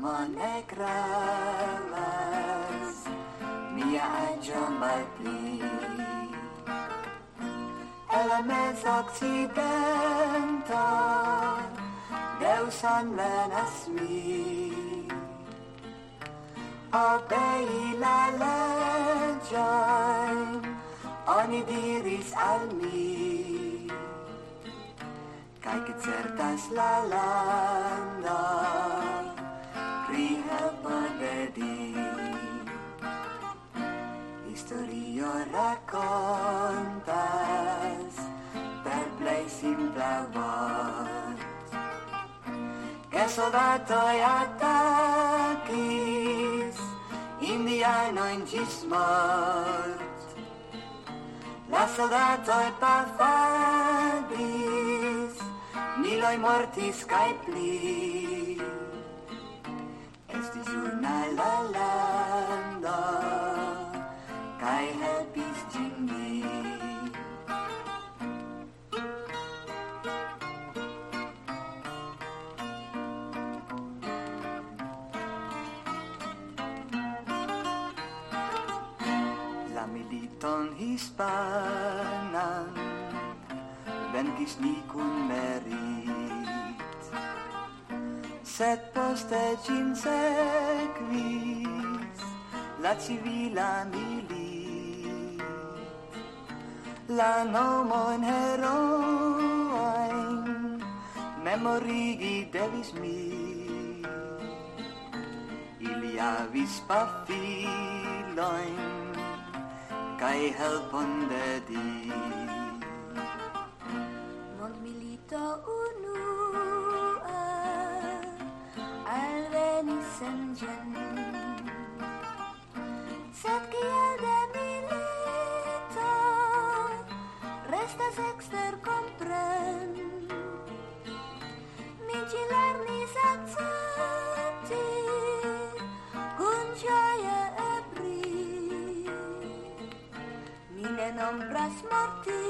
homo ne gravas, mia agio malpli. El la mez occidento, Deus almenas mi. Obei la legion, oni diris al mi. Cae certas la lando, ready. Historia racontas per plej simpla vot. Que soldatoj atakis indianojn ĝis mort. La soldatoj pafadis, miloj mortis kaj pli. militon hispanan venkis ni kun merit. Sed poste cin sekvis la civila milit. La nomon heroin memorigi devis mi. Ili avis pafiloin I help on the deep. Mondmilito unua alvenis en ĝen mine nombras mortintojn,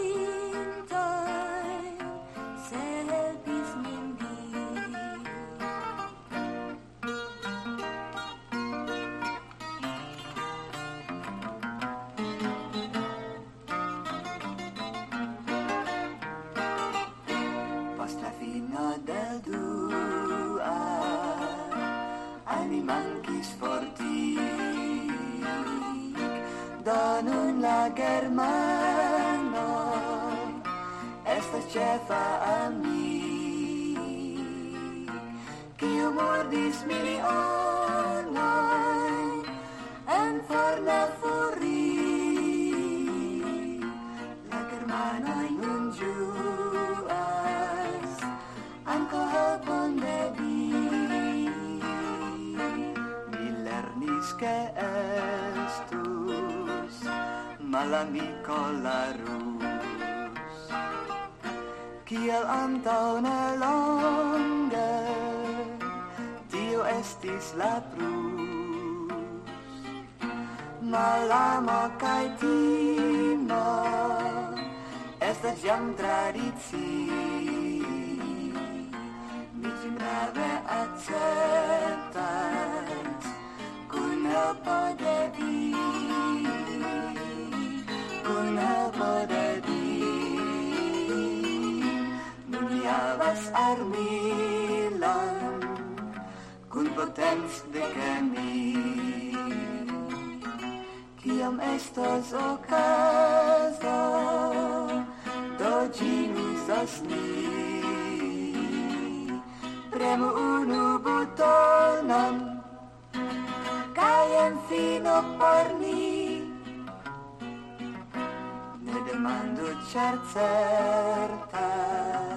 se helpis min Dio. Post la fino de Bangunlah germano Esta cefa a mi Kiu mordis mi onoi En for la furi La germanoi nun ĝuas Anko helpon de vi Mi lernis malamico la rus kiel antau ne longe tio estis la prus. Malamo kaj timo estas jam tradici mi ĝin grave akceptas Milan Cun potens de cani Ciam estos ocaso Do gimisos ni Premu unu butonon Cai en fino por ni Ne demando char certas